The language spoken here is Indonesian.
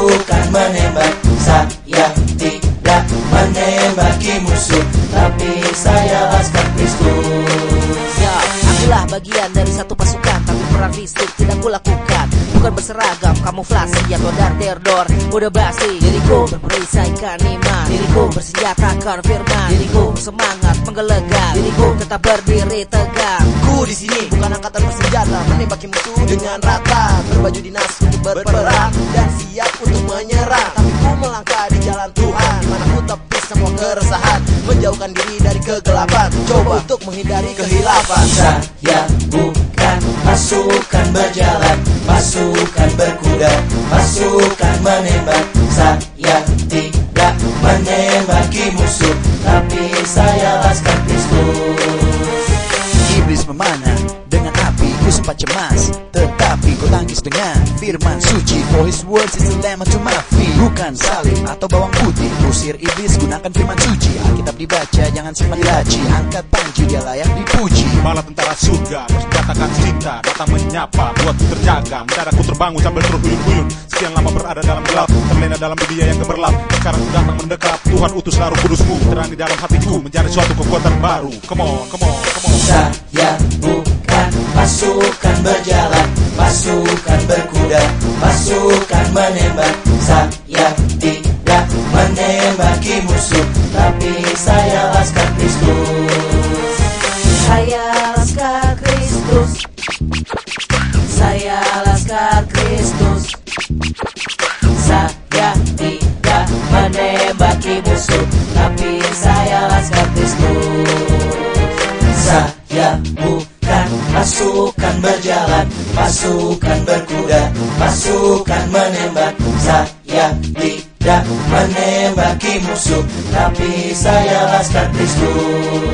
Pasukan menembak. Saya tidak menembaki musuh Tapi saya laskar Kristus. Ya, akulah bagian dari satu pasukan Tapi perang fisik tidak kulakukan. Bukan berseragam, kamuflase Ya dan terdor, udah basi. Diriku berperisai ikan iman Diriku bersenjatakan firman. Diriku semangat menggelegar Diriku tetap berdiri tegak Ku di sini bukan angkatan bersenjata menembaki musuh dengan rata. Berbaju dinas untuk berperang dan siap untuk menyerang. Tapi ku melangkah di jalan Tuhan, mana ku tepis semua keresahan, menjauhkan diri dari kegelapan, coba untuk menghindari kehilafan. Saya bukan pasukan berjalan Pasukan berkuda Pasukan menembak. Saya tidak menembaki musuh Tapi saya laskar Kristus. Iblis memanah dengan api ku sempat cemas ku tangis dengan firman suci. For his words is a lamb to my feet. Bukan salib atau bawang putih. Usir iblis gunakan firman suci. Alkitab dibaca jangan simpan di laci Angkat panji dia layak dipuji. Bala tentara surga bersenjatakan cinta. Datang menyapa buatku terjaga. Mendadak terbangun sambil terhuyun-huyun Sekian lama berada dalam gelap Terlena dalam dunia yang gemerlap Sekarang ku datang mendekat Tuhan utus naruh kudusmu Terang di dalam hatiku Menjadi suatu kekuatan baru. Come on, come on, come on. Saya menembak Saya tidak menembaki musuh Tapi saya laskar Kristus. Saya Laskar Kristus. Saya Laskar Kristus. Saya tidak menembaki musuh Tapi saya laskar Kristus. Saya bukan pasukan berjalan Pasukan berkuda Pasukan menembak. Saya tidak menembaki musuh Tapi saya laskar Kristus